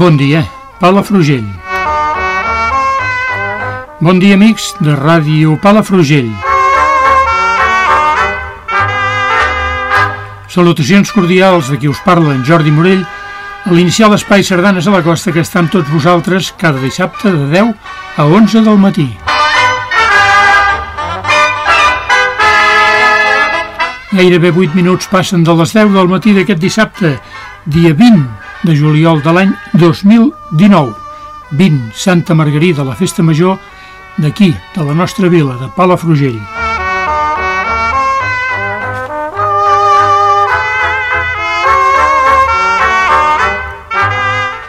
Bon dia, Palafrugell. Bon dia, amics de Ràdio Palafrugell. Salutacions cordials de qui us parla, en Jordi Morell, a l'iniciar l'Espai Sardanes a la Costa que està amb tots vosaltres cada dissabte de 10 a 11 del matí. Gairebé 8 minuts passen de les 10 del matí d'aquest dissabte, dia 20 de juliol de l'any 2019. 20, Santa Margarida, la festa major d'aquí, de la nostra vila, de Palafrugell.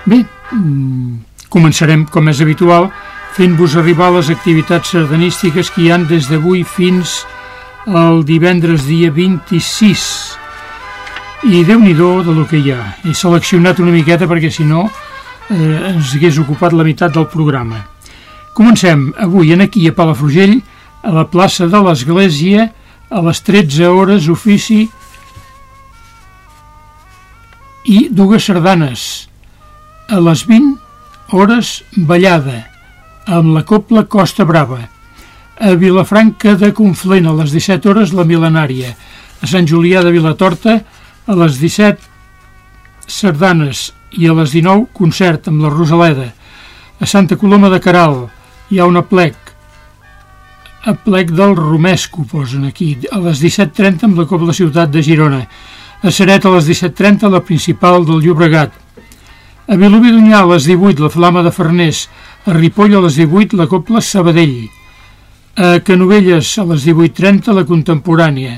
Bé, mm, començarem, com és habitual, fent-vos arribar les activitats sardanístiques que hi han des d'avui fins al divendres dia 26 i déu nhi de lo que hi ha. He seleccionat una miqueta perquè si no eh, ens hagués ocupat la meitat del programa. Comencem avui en aquí a Palafrugell, a la plaça de l'Església, a les 13 hores ofici i dues sardanes. A les 20 hores ballada, amb la Copla Costa Brava. A Vilafranca de Conflent, a les 17 hores, la Milenària. A Sant Julià de Vilatorta, a les 17 sardanes i a les 19 concert amb la Rosaleda. A Santa Coloma de Caral hi ha una plec, a plec del Romesco posen aquí, a les 17.30 amb la Copla Ciutat de Girona. A Seret a les 17.30 la principal del Llobregat. A Vilobí d'Unyà a les 18 la Flama de Farners. A Ripoll a les 18 la Copla Sabadell. A Canovelles a les 18.30 la Contemporània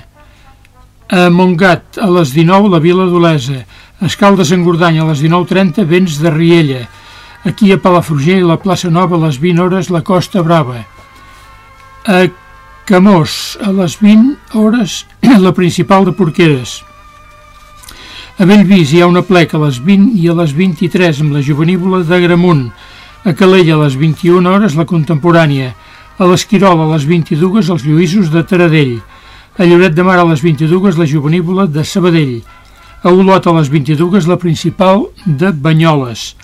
a Montgat, a les 19, la Vila d'Olesa. Escaldes en Gordany, a les 19.30, Vents de Riella. Aquí a Palafrugell, la plaça Nova, a les 20 hores, la Costa Brava. A Camós, a les 20 hores, la principal de Porqueres. A Bellvís hi ha una pleca a les 20 i a les 23 amb la juvenívola de Gramunt. A Calella a les 21 hores la contemporània. A l'Esquirol a les 22 els Lluïsos de Taradell a Lloret de Mar a les 22 la juvenívola de Sabadell, a Olot a les 22 la principal de Banyoles,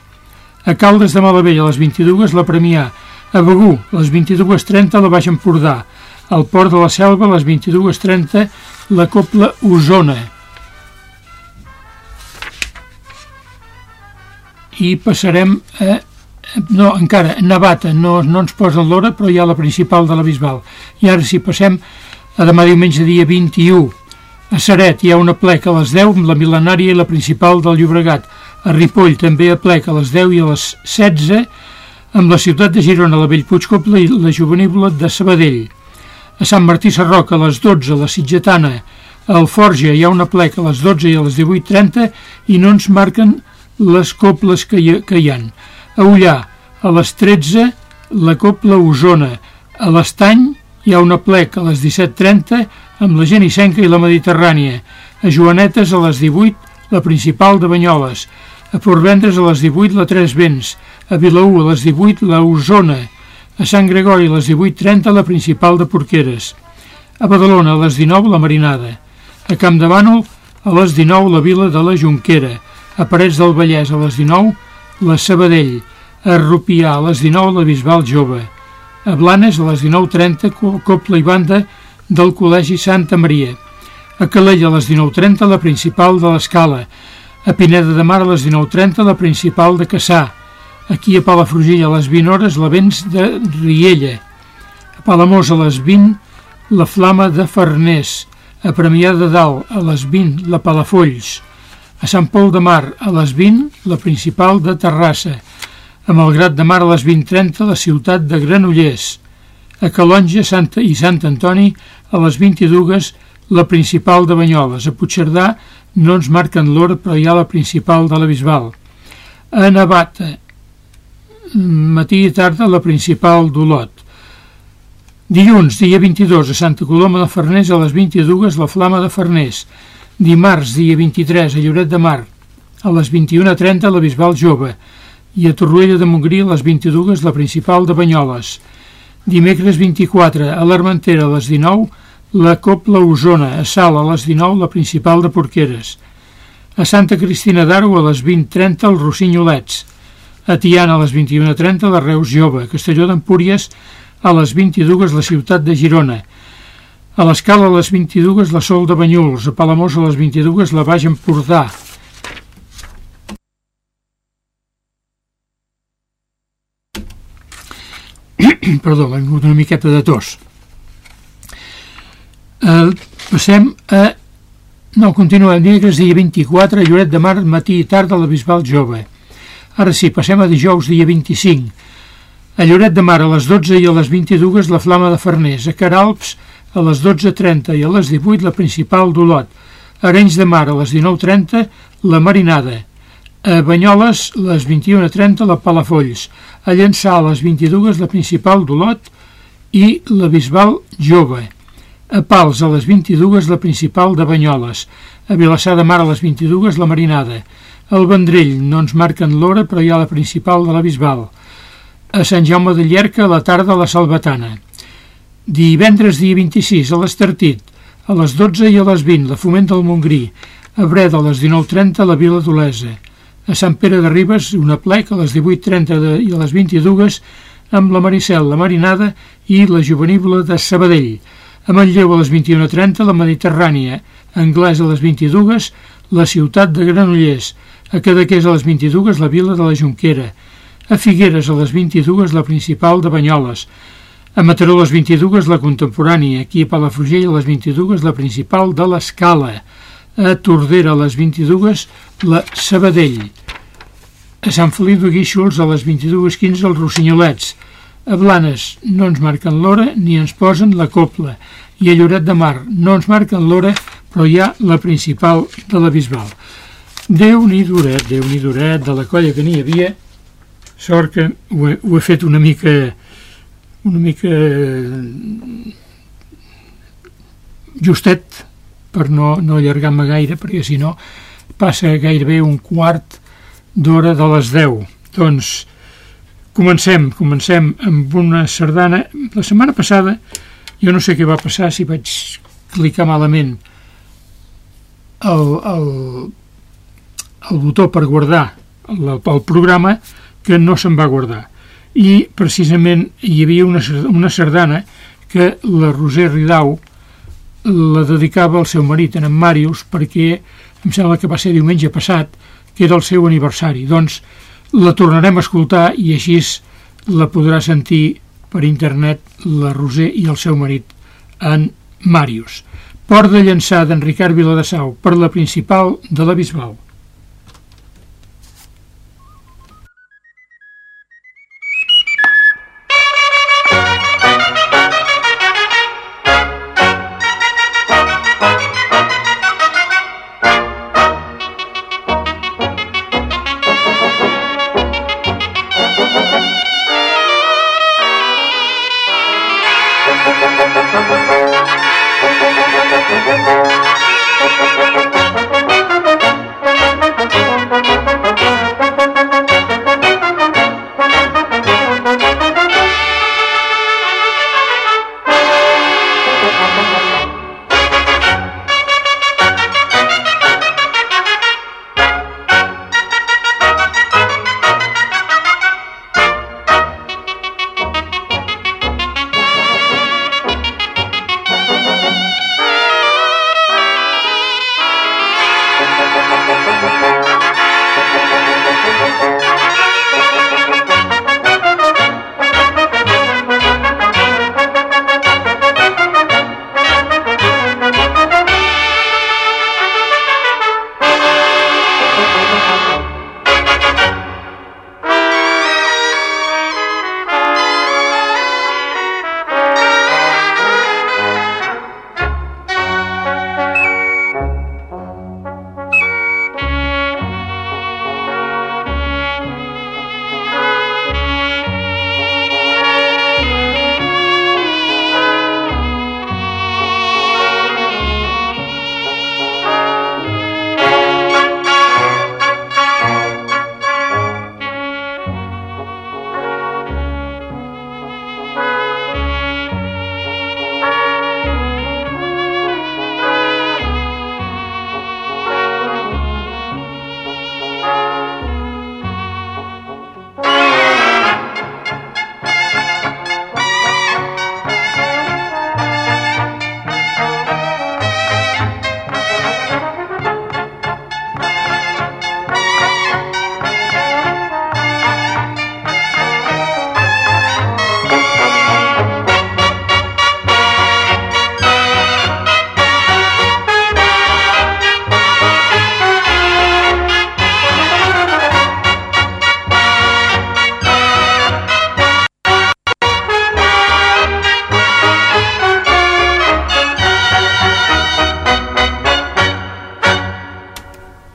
a Caldes de Malavell a les 22 la Premià, a Begú a les 22.30 la Baix Empordà, al Port de la Selva a les 22.30 la Copla Osona. I passarem a no, encara, Navata, no, no ens posa l'hora, però hi ha la principal de la Bisbal. I ara si passem a demà diumenge dia 21. A Saret hi ha una plec a les 10 amb la mil·lenària i la principal del Llobregat. A Ripoll també a plec a les 10 i a les 16 amb la ciutat de Girona, la Bellpuigcopla i la Juvenívola de Sabadell. A Sant Martí Sarroca a les 12, a la Sitgetana. A Alforja hi ha una plec a les 12 i a les 18.30 i no ens marquen les coples que hi, que hi han. A Ullà, a les 13, la copla Osona. A l'Estany, hi ha una plec a les 17.30 amb la Genissenca i la Mediterrània. A Joanetes a les 18 la principal de Banyoles. A Portvendres a les 18 la Tres Vents. A Vilaú a les 18 la Osona. A Sant Gregori a les 18.30 la principal de Porqueres. A Badalona a les 19 la Marinada. A Camp de Bànol a les 19 la Vila de la Junquera. A Parets del Vallès a les 19 la Sabadell. A Rupià a les 19 la Bisbal Jove a Blanes a les 19.30 Copla i Banda del Col·legi Santa Maria. A Calella a les 19.30 la principal de l'Escala. A Pineda de Mar a les 19.30 la principal de Cassà. Aquí a Palafrugell a les 20 hores la Vents de Riella. A Palamós a les 20 la Flama de Farners. A Premià de Dalt a les 20 la Palafolls. A Sant Pol de Mar a les 20 la principal de Terrassa. A Malgrat de Mar a les 20.30 la ciutat de Granollers. A Calonja Santa i Sant Antoni a les 22 la principal de Banyoles. A Puigcerdà no ens marquen l'hora però hi ha la principal de la Bisbal. A Navata matí i tarda la principal d'Olot. Dilluns, dia 22, a Santa Coloma de Farners, a les 22, la Flama de Farners. Dimarts, dia 23, a Lloret de Mar, a les 21.30, la Bisbal Jove, i a Torroella de Montgrí, a les 22, la principal de Banyoles. Dimecres 24, a l'Armentera, a les 19, la Copla Osona, a Sal, a les 19, la principal de Porqueres. A Santa Cristina d'Aro, a les 20.30, el Rossinyolets. A Tiana, a les 21.30, la Reus Jove. A Castelló d'Empúries, a les 22, la ciutat de Girona. A l'Escala a les 22 la Sol de Banyuls, a Palamós a les 22 la Baix Empordà. Perdó, m'ha vingut una miqueta de tos. Eh, passem a... No, continuem. Dimecres, dia 24, a Lloret de Mar, matí i tarda, a la Bisbal Jove. Ara sí, passem a dijous, dia 25. A Lloret de Mar, a les 12 i a les 22, la Flama de Farners. A Caralps, a les 12.30 i a les 18 la principal d'Olot, a Arenys de Mar a les 19.30 la Marinada, a Banyoles les 21.30 la Palafolls, a Llançà a les 22 la principal d'Olot i la Bisbal Jove, a Pals a les 22 la principal de Banyoles, a Vilassar de Mar a les 22 la Marinada, al Vendrell no ens marquen l'hora però hi ha la principal de la Bisbal, a Sant Jaume de Llerca a la tarda a la Salvatana, Divendres dia 26 a l'Estartit, a les 12 i a les 20 la Foment del Montgrí, a Breda a les 19.30 la Vila d'Olesa, a Sant Pere de Ribes una plec a les 18.30 i a les 22 amb la Maricel, la Marinada i la Juvenívola de Sabadell, a Manlleu a les 21.30 la Mediterrània, Anglès a les 22 la ciutat de Granollers, a Cadaqués a les 22 la Vila de la Junquera, a Figueres a les 22 la principal de Banyoles, a Mataró a les 22 la contemporània, aquí a Palafrugell a les 22 la principal de l'Escala, a Tordera a les 22 la Sabadell, a Sant Feliu de Guíxols a les 22.15 els Rossinyolets, a Blanes no ens marquen l'hora ni ens posen la copla, i a Lloret de Mar no ens marquen l'hora però hi ha la principal de la Bisbal. Déu-n'hi duret, Déu-n'hi duret de la colla que n'hi havia, sort que ho he, ho he fet una mica una mica eh, justet per no, no allargar-me gaire perquè si no passa gairebé un quart d'hora de les 10 doncs comencem comencem amb una sardana. La setmana passada jo no sé què va passar si vaig clicar malament el, el, el botó per guardar el, el programa que no se'n va guardar. I precisament hi havia una, una sardana que la Roser Ridau la dedicava al seu marit, en, en Màrius, perquè em sembla que va ser diumenge passat, era el seu aniversari. Doncs la tornarem a escoltar i així la podrà sentir per internet la Roser i el seu marit, en Màrius. Port de llançar d'en Ricard Viladasau per la principal de la Bisbal.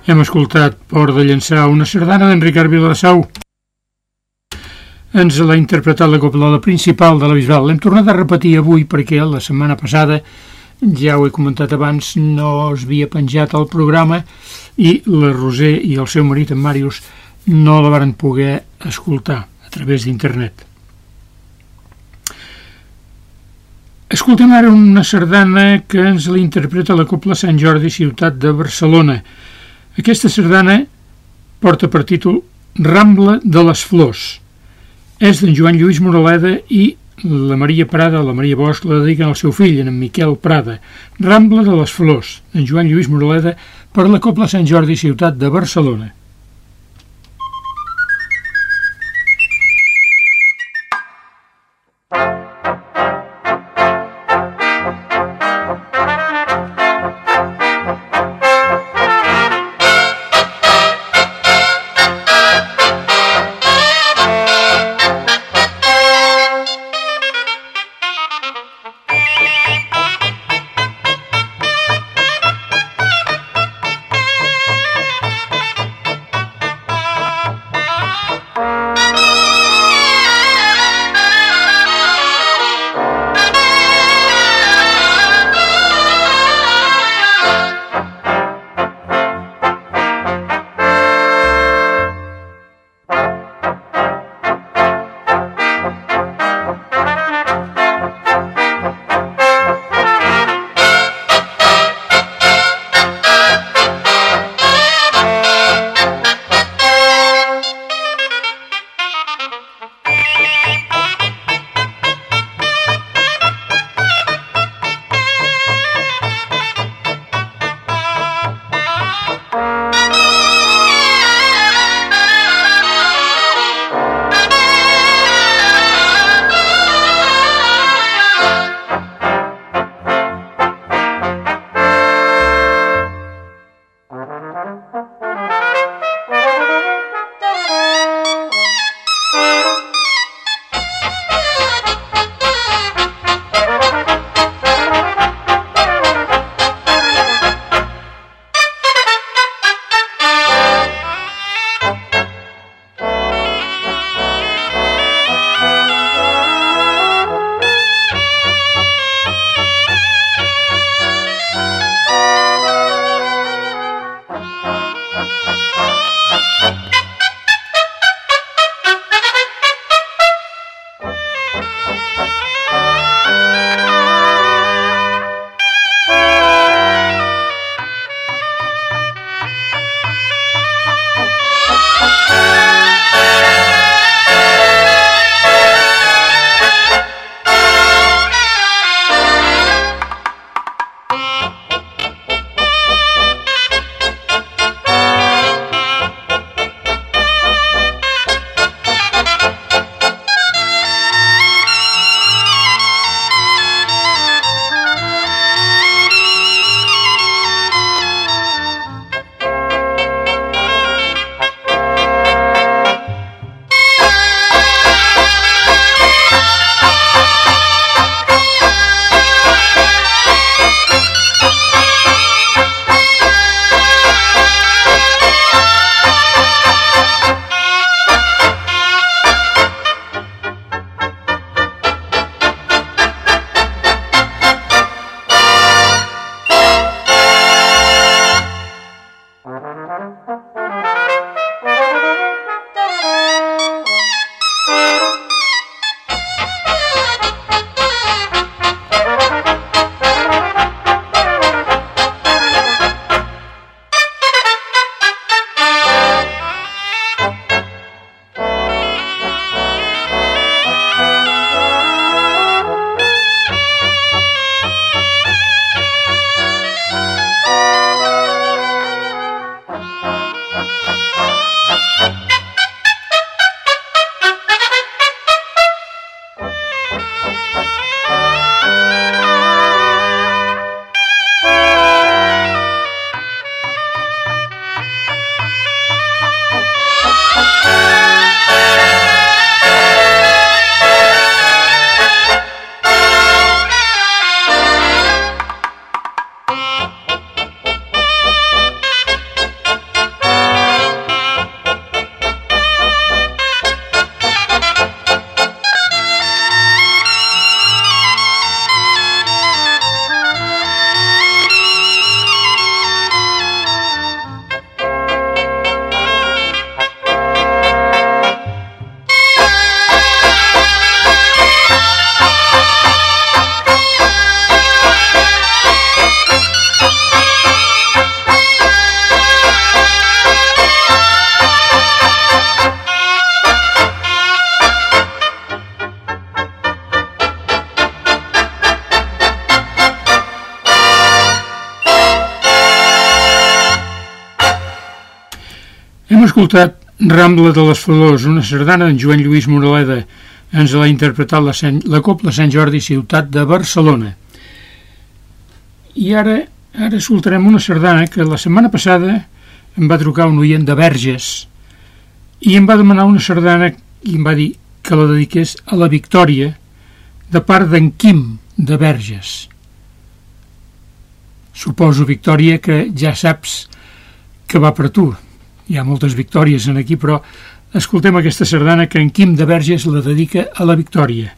Hem escoltat Port de llançar una sardana d'en Ricard Viladasau. Ens l'ha interpretat la copla principal de la Bisbal. L'hem tornat a repetir avui perquè la setmana passada, ja ho he comentat abans, no es havia penjat al programa i la Roser i el seu marit, en Màrius, no la varen poder escoltar a través d'internet. Escoltem ara una sardana que ens la interpreta la Copla Sant Jordi, ciutat de Barcelona. Aquesta sardana porta per títol Rambla de les Flors. És d'en Joan Lluís Moraleda i la Maria Prada, la Maria Bosch, la dediquen al seu fill, en Miquel Prada. Rambla de les Flors, d'en Joan Lluís Moraleda, per la Copla Sant Jordi, ciutat de Barcelona. Escoltat Rambla de les Flors, una sardana d'en Joan Lluís Moraleda. Ens l'ha interpretat la, Sant, la Copla Sant Jordi, ciutat de Barcelona. I ara, ara escoltarem una sardana que la setmana passada em va trucar un oient de Verges i em va demanar una sardana i em va dir que la dediqués a la Victòria de part d'en Quim de Verges. Suposo, Victòria, que ja saps que va per tu. Hi ha moltes victòries en aquí, però escoltem aquesta sardana que en Quim de Verges la dedica a la Victòria.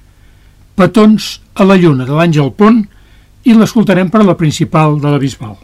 Petons a la lluna de l'Àngel Pont i l'escoltarem per la principal de la Bisbal.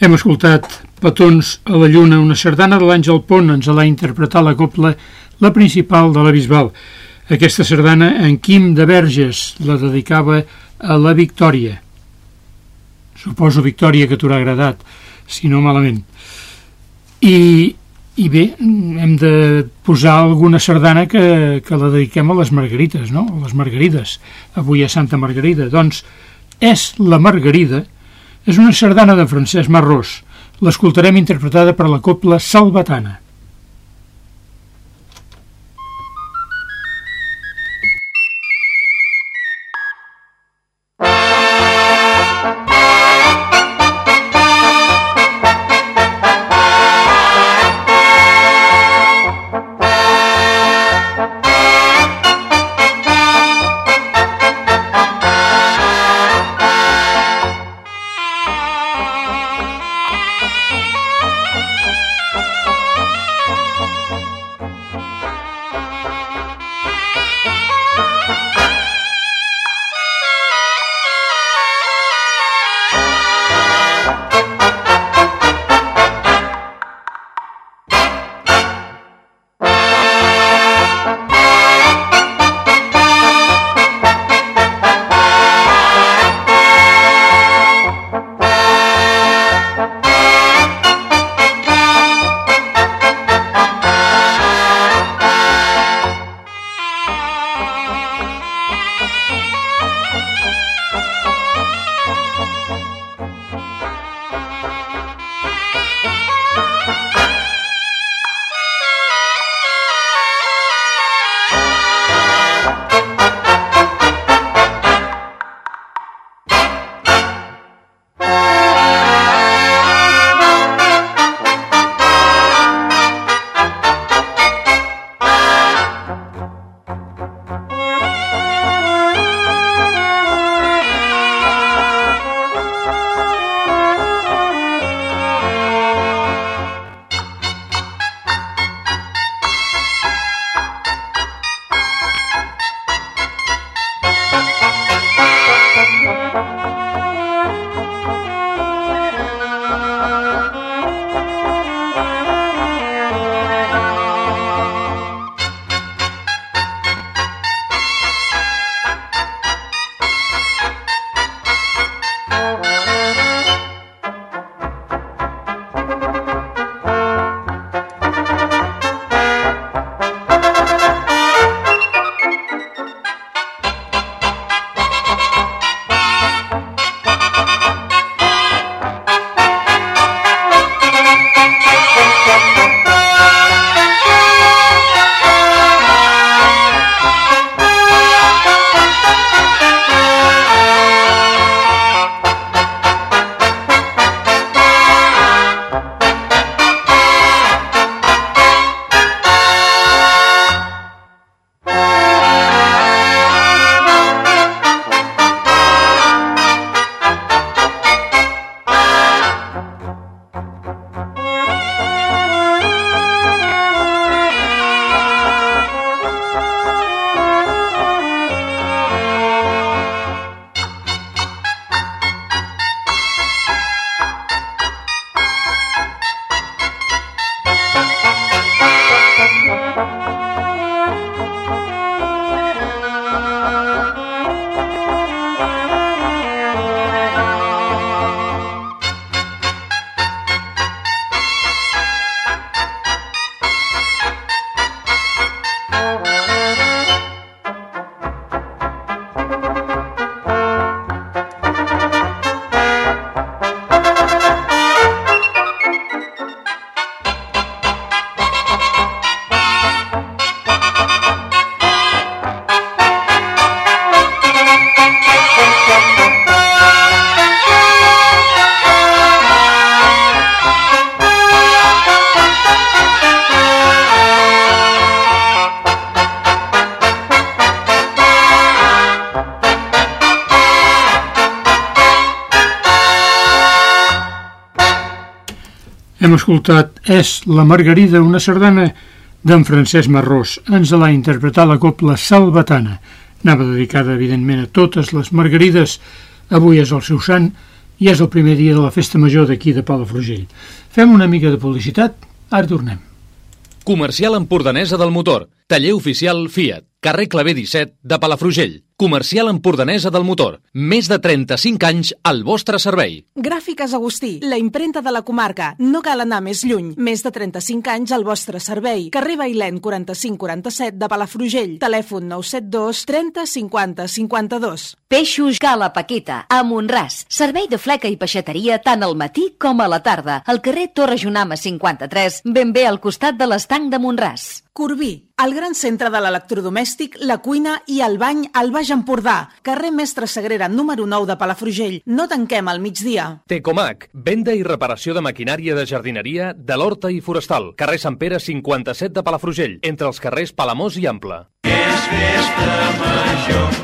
Hem escoltat Petons a la Lluna, una sardana de l'Àngel Pont, ens l'ha interpretat la copla la principal de la Bisbal. Aquesta sardana en Quim de Verges la dedicava a la Victòria. Suposo, Victòria, que t'haurà agradat, si no malament. I, i bé, hem de posar alguna sardana que, que la dediquem a les margarites, no? A les margarides. Avui a Santa Margarida. Doncs és la Margarida, és una sardana de Francesc Marrós. L'escoltarem interpretada per la copla Salvatana. Hem escoltat És la Margarida, una sardana d'en Francesc Marrós. Ens l'ha interpretat la copla Salvatana. Anava dedicada, evidentment, a totes les margarides. Avui és el seu sant i és el primer dia de la festa major d'aquí de Palafrugell. Fem una mica de publicitat, ara tornem. Comercial Empordanesa del Motor. Taller oficial Fiat. Carrer Clavé 17 de Palafrugell. Comercial Empordanesa del Motor. Més de 35 anys al vostre servei. Gràfiques Agustí, la imprenta de la comarca. No cal anar més lluny. Més de 35 anys al vostre servei. Carrer Bailèn 4547 de Palafrugell. Telèfon 972 30 50 52. Peixos Gala Paqueta, a Montràs. Servei de fleca i peixateria tant al matí com a la tarda. Al carrer Torre Junama 53, ben bé al costat de l'estanc de Montràs. Corbí, el gran centre de l'electrodomèstic, la cuina i el bany al Baix Empordà, carrer Mestre Sagrera número 9 de Palafrugell. No tanquem al migdia. Tecomac, venda i reparació de maquinària de jardineria de l'Horta i Forestal. Carrer Sant Pere 57 de Palafrugell, entre els carrers Palamós i Ample.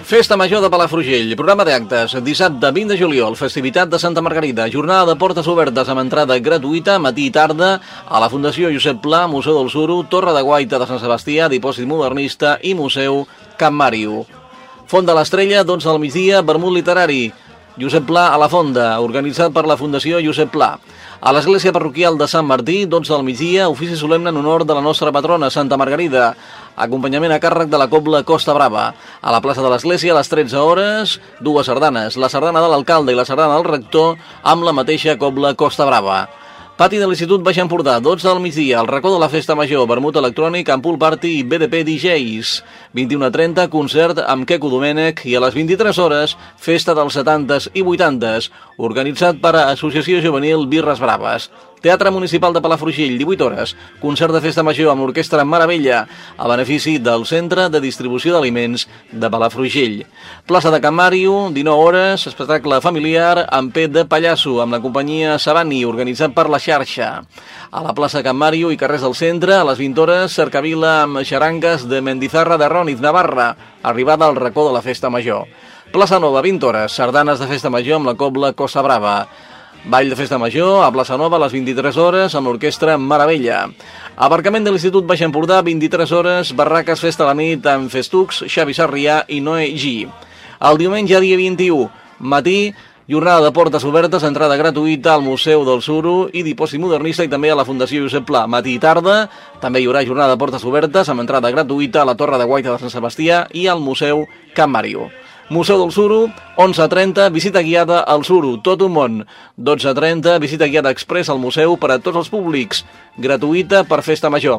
Festa Major de Palafrugell, programa d'actes, dissabte 20 de juliol, festivitat de Santa Margarida, jornada de portes obertes amb entrada gratuïta, matí i tarda, a la Fundació Josep Pla, Museu del Suro, Torre de Guaita de Sant Sebastià, Dipòsit Modernista i Museu Camp Màrio. Font de l'Estrella, 12 del migdia, vermut literari. Josep Pla a la Fonda, organitzat per la Fundació Josep Pla. A l'església parroquial de Sant Martí, 12 del migdia, ofici solemne en honor de la nostra patrona, Santa Margarida. Acompanyament a càrrec de la Cobla Costa Brava. A la plaça de l'església, a les 13 hores, dues sardanes. La sardana de l'alcalde i la sardana del rector amb la mateixa Cobla Costa Brava. Pati de l'Institut Baix Empordà, 12 del migdia, el racó de la festa major, vermut electrònic, amb pool party i BDP DJs. 21.30, concert amb Queco Domènech i a les 23 hores, festa dels 70s i 80s, organitzat per Associació Juvenil Birres Braves. Teatre Municipal de Palafrugell, 18 hores, concert de festa major amb l'orquestra Maravella, a benefici del Centre de Distribució d'Aliments de Palafrugell. Plaça de Can Màrio, 19 hores, espectacle familiar amb pet de pallasso, amb la companyia Sabani, organitzat per la xarxa. A la plaça Can Màrio i carrers del centre, a les 20 hores, cercavila amb xarangues de Mendizarra de Roniz, Navarra, arribada al racó de la festa major. Plaça Nova, 20 hores, sardanes de festa major amb la cobla Costa Brava. Ball de Festa Major a Plaça Nova a les 23 hores amb l'orquestra Maravella. Aparcament de l'Institut Baix Empordà, 23 hores, barraques Festa a la nit amb Festucs, Xavi Sarrià i Noé G. El diumenge, dia 21, matí, jornada de portes obertes, entrada gratuïta al Museu del Suro i Dipòsit Modernista i també a la Fundació Josep Pla. Matí i tarda, també hi haurà jornada de portes obertes amb entrada gratuïta a la Torre de Guaita de Sant Sebastià i al Museu Camp Mario. Museu del Suro, 11.30, visita guiada al Suro, tot un món. 12.30, visita guiada express al museu per a tots els públics, gratuïta per festa major.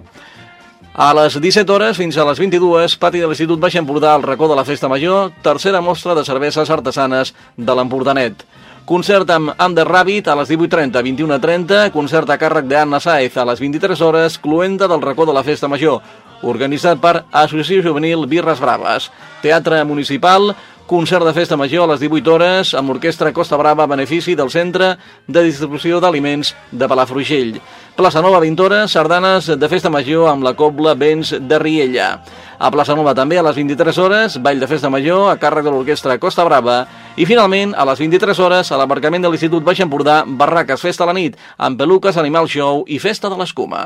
A les 17 hores fins a les 22, pati de l'Institut Baix Empordà al racó de la Festa Major, tercera mostra de cerveses artesanes de l'Empordanet. Concert amb Under Rabbit a les 18.30, 21.30, concert a càrrec d'Anna Saez a les 23 hores, cluenda del racó de la Festa Major, organitzat per Associació Juvenil Birres Braves. Teatre Municipal, concert de festa major a les 18 hores amb l'orquestra Costa Brava a benefici del Centre de Distribució d'Aliments de Palafrugell. Plaça Nova, 20 hores, sardanes de festa major amb la cobla Vents de Riella. A Plaça Nova també a les 23 hores, ball de festa major a càrrec de l'orquestra Costa Brava. I finalment, a les 23 hores, a l'aparcament de l'Institut Baix Empordà, barraques Festa a la nit, amb peluques, Animal Show i Festa de l'Escuma.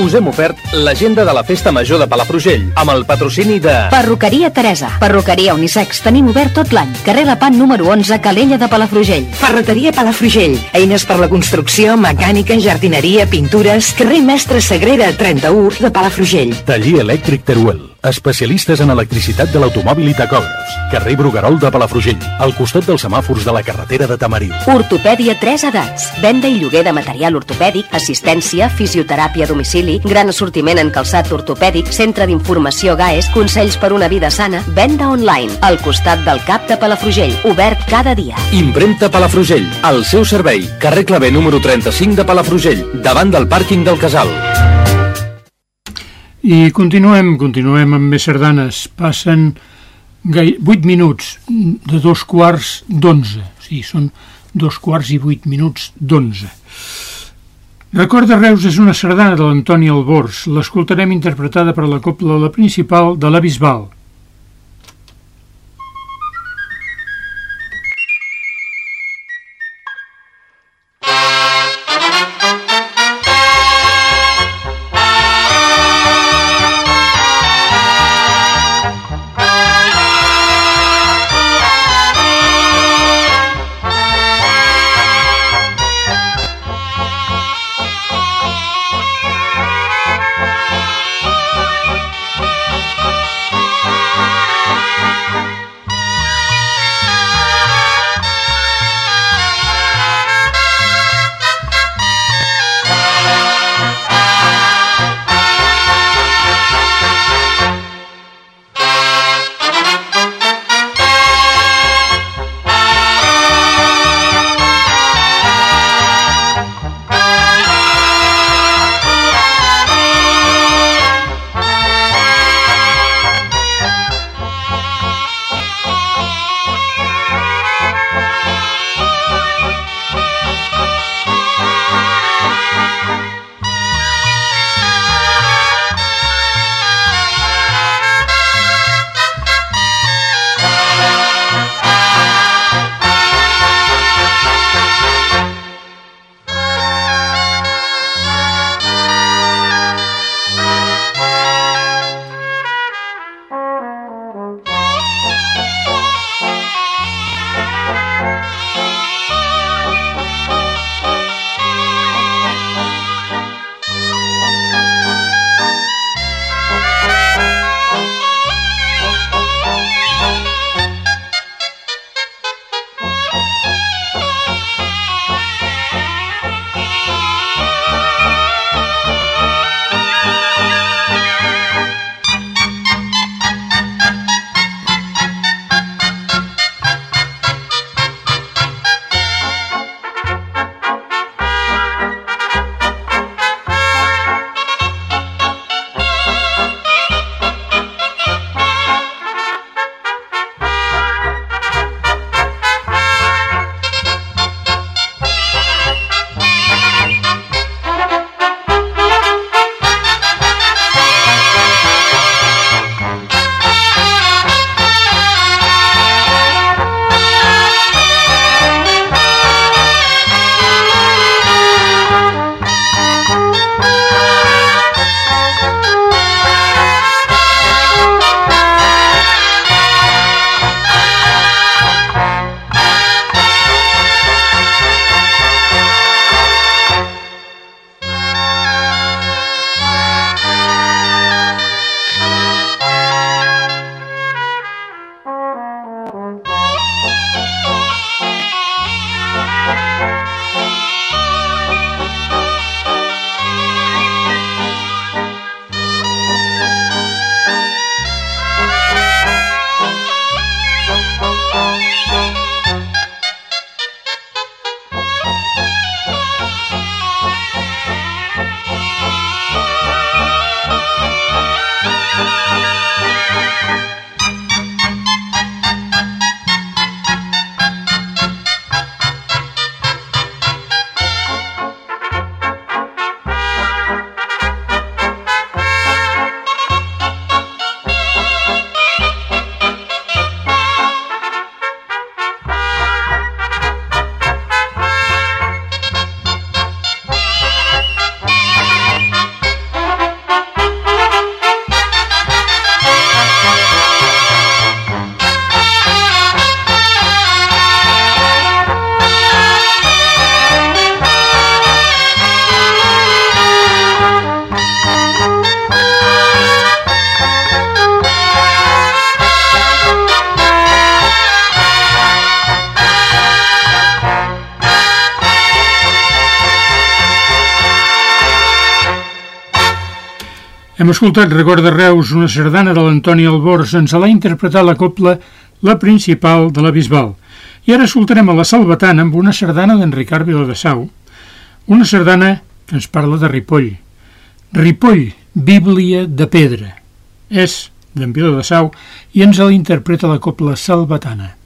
Us hem ofert l'agenda de la Festa Major de Palafrugell, amb el patrocini de... Perruqueria Teresa. Perruqueria unisex. Tenim obert tot l'any. Carrer La Pan número 11, Calella de Palafrugell. Ferreteria Palafrugell. Eines per la construcció, mecànica, jardineria, pintures. Carrer Mestre Sagrera 31 de Palafrugell. Taller elèctric Teruel. Especialistes en electricitat de l'automòbil i tacògrafs. Carrer Bruguerol de Palafrugell, al costat dels semàfors de la carretera de Tamariu. Ortopèdia 3 edats. Venda i lloguer de material ortopèdic, assistència, fisioteràpia a domicili, gran assortiment en calçat ortopèdic, centre d'informació GAES, consells per una vida sana, venda online, al costat del CAP de Palafrugell, obert cada dia. Impremta Palafrugell, al seu servei. Carrer Clavé número 35 de Palafrugell, davant del pàrquing del Casal. I continuem, continuem amb més sardanes. Passen gai... 8 minuts de dos quarts d'onze. O sigui, són dos quarts i vuit minuts d'onze. Recorda Reus és una sardana de l'Antoni Albors. L'escoltarem interpretada per la copla la principal de la Bisbal. Hem escoltat Record de Reus, una sardana de l'Antoni Albor, sense l'ha interpretat la copla La Principal de la Bisbal. I ara escoltarem a la Salvatana amb una sardana d'en Ricard Viladasau, una sardana que ens parla de Ripoll. Ripoll, Bíblia de pedra. És d'en Viladasau i ens l'interpreta la copla Salvatana.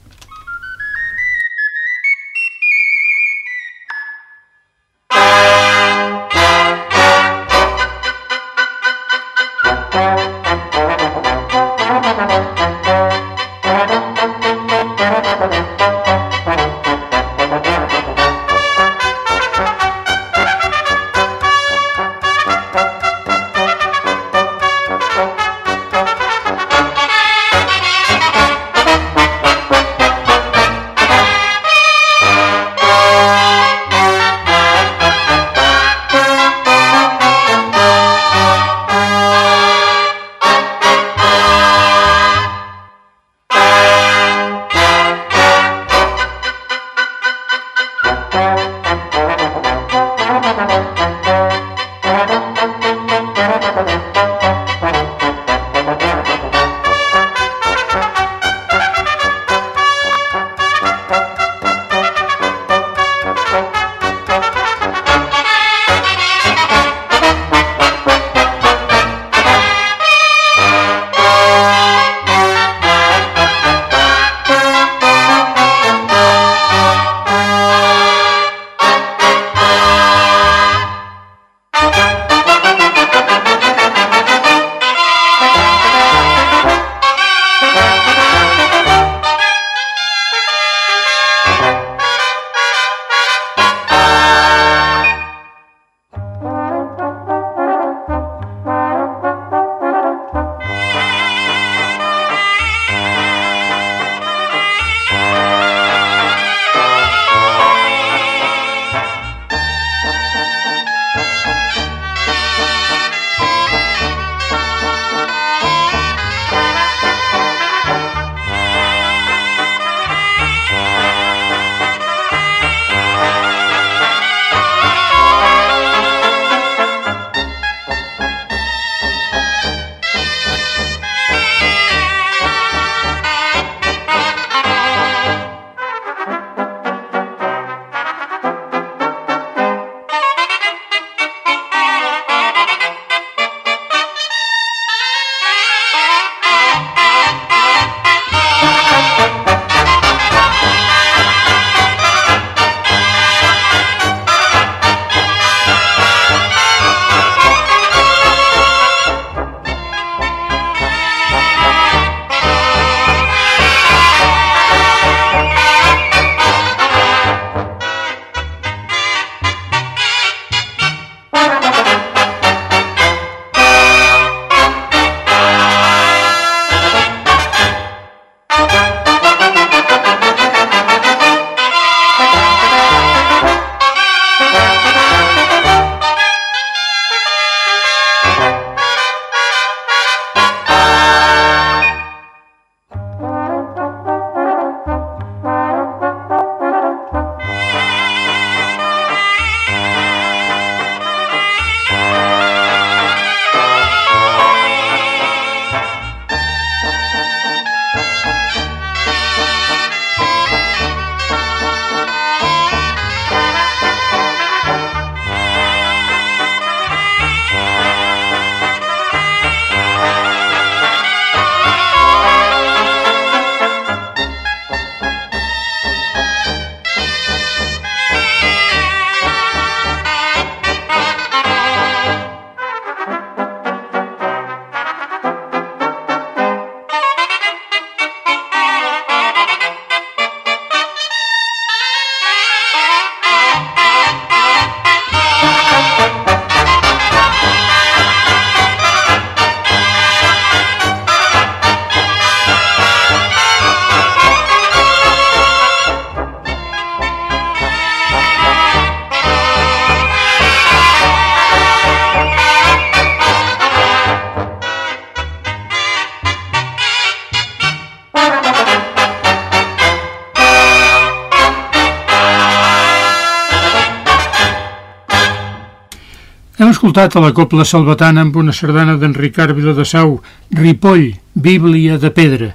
Escoltat a la Copla Salvatana amb una sardana d'en Ricard Viladasau, Ripoll, Bíblia de Pedra.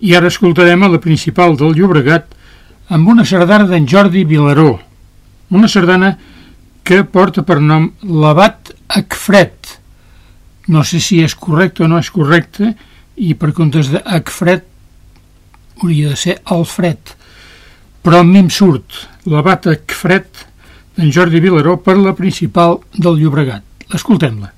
I ara escoltarem a la principal del Llobregat amb una sardana d'en Jordi Vilaró, una sardana que porta per nom l'Abat Acfred. No sé si és correcte o no és correcte, i per comptes d'Acfred hauria de ser Alfred. Però a mi em surt l'Abat Acfred d'en Jordi Vilaró per la principal del Llobregat. Escoltem-la.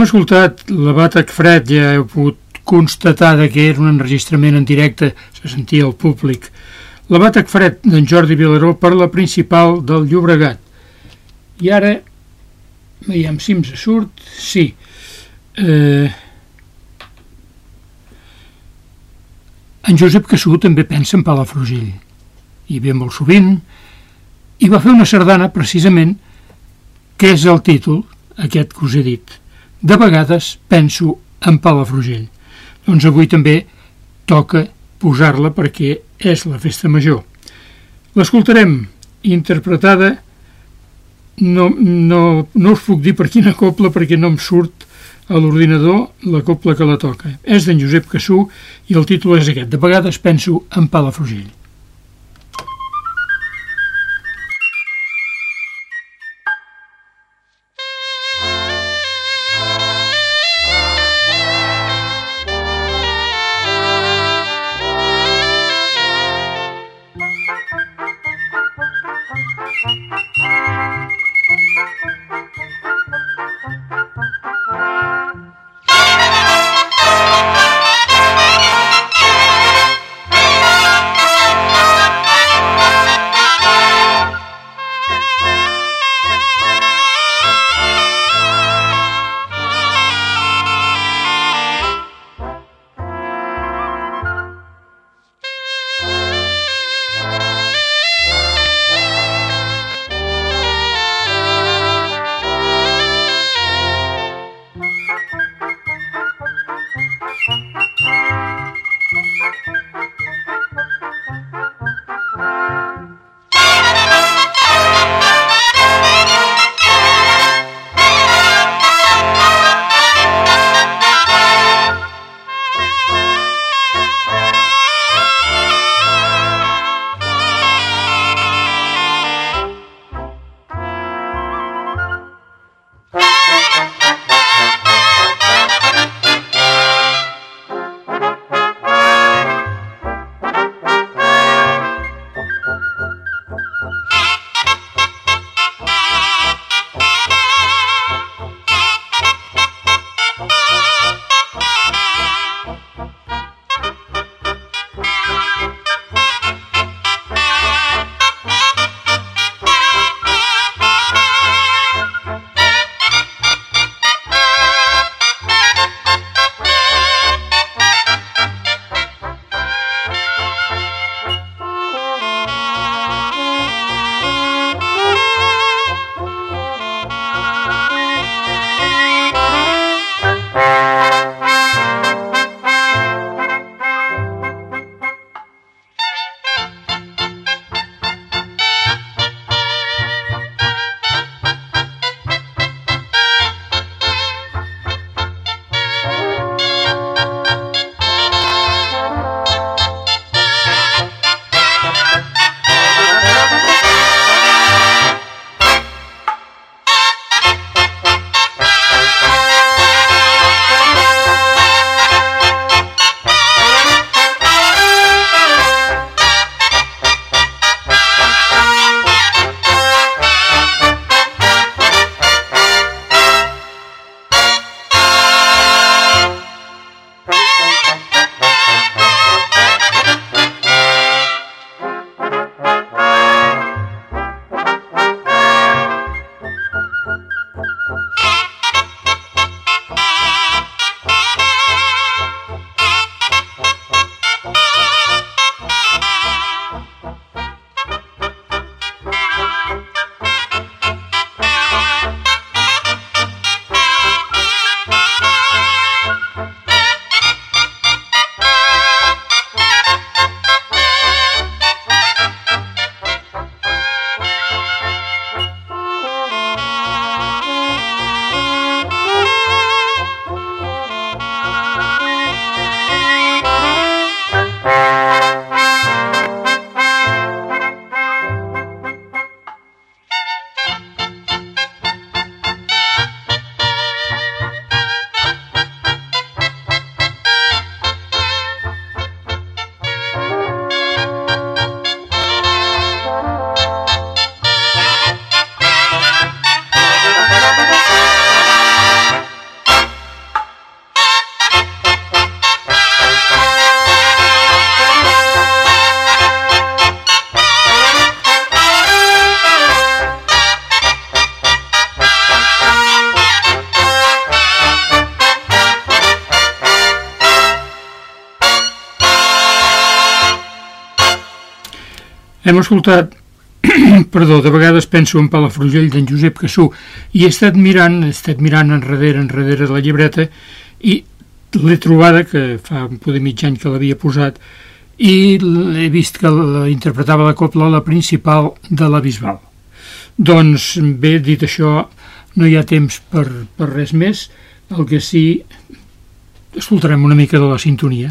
Hem escoltat la Batac Fred, ja heu pogut constatar que era un enregistrament en directe, se sentia el públic. La Batac Fred d'en Jordi Vilaró per la principal del Llobregat. I ara, veiem si em surt, sí. Eh, en Josep Cassú també pensa en Palafrugell. I ve molt sovint, i va fer una sardana precisament que és el títol, aquest que us he dit. De vegades penso en Palafrugell. Doncs avui també toca posar-la perquè és la festa major. L'escoltarem interpretada no, no, no us puc dir per quina copla perquè no em surt a l'ordinador la copla que la toca. És d'en Josep Cassú i el títol és aquest. De vegades penso en Palafrugell. Hem escoltat perdó, de vegades penso en Palafrugell d'en Josep Cassú i he estat mirant, he estat mirant enrere, enrere de la llibreta i l'he trobada, que fa un poder mig any que l'havia posat, i he vist que la, interpretava la copla la principal de la Bisbal. Doncs bé, dit això, no hi ha temps per, per res més, el que sí, escoltarem una mica de la sintonia.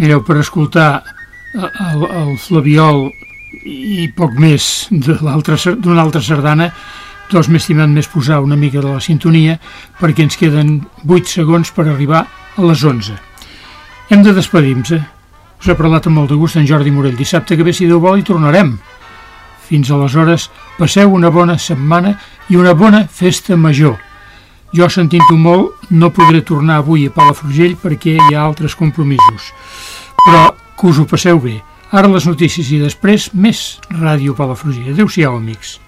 Mireu, per escoltar el, el Flaviol i poc més d'una altra, sardana, dos m'estimat més posar una mica de la sintonia perquè ens queden 8 segons per arribar a les 11. Hem de despedir-nos. Eh? Us ha parlat amb molt de gust en Jordi Morell. Dissabte que ve, si Déu vol, hi tornarem. Fins aleshores, passeu una bona setmana i una bona festa major. Jo, sentint-ho molt, no podré tornar avui a Palafrugell perquè hi ha altres compromisos. Però que us ho passeu bé. Ara les notícies i després més Ràdio Palafrugell. Adéu-siau, amics.